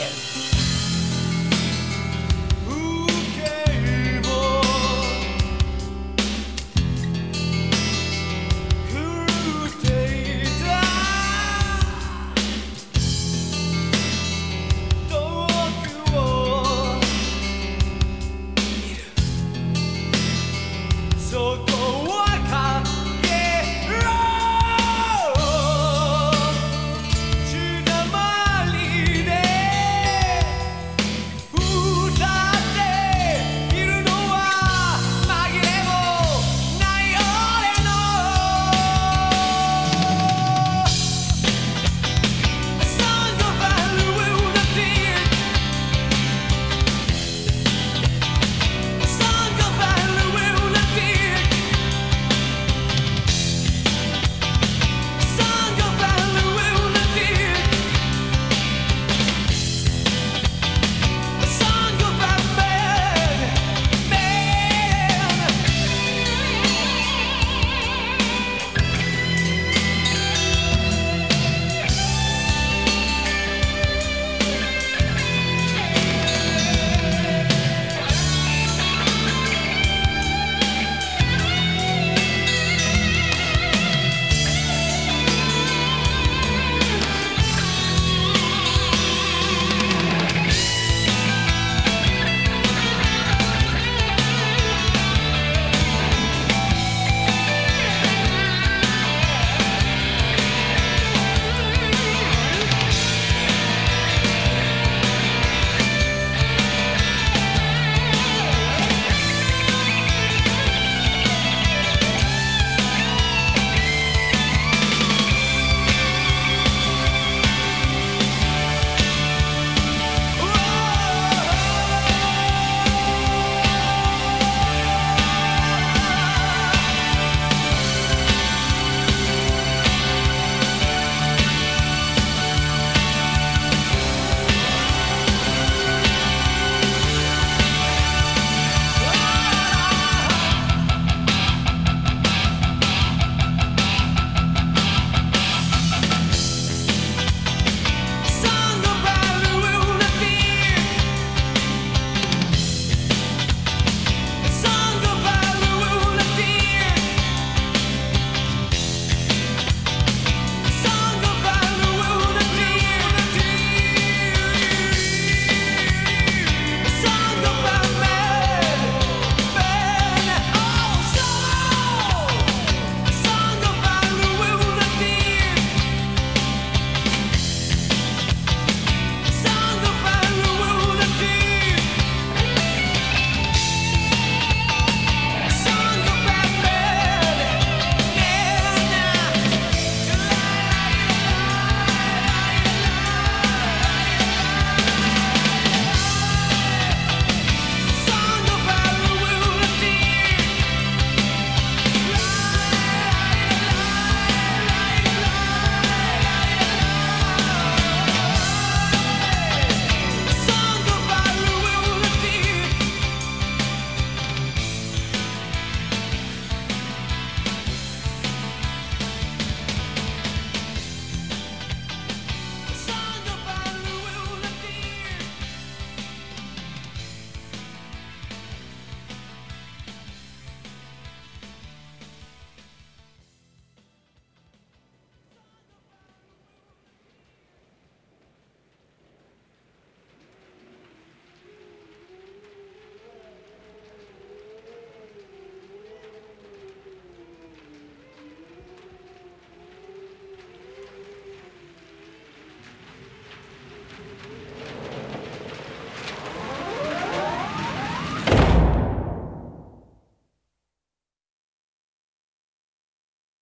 Studios.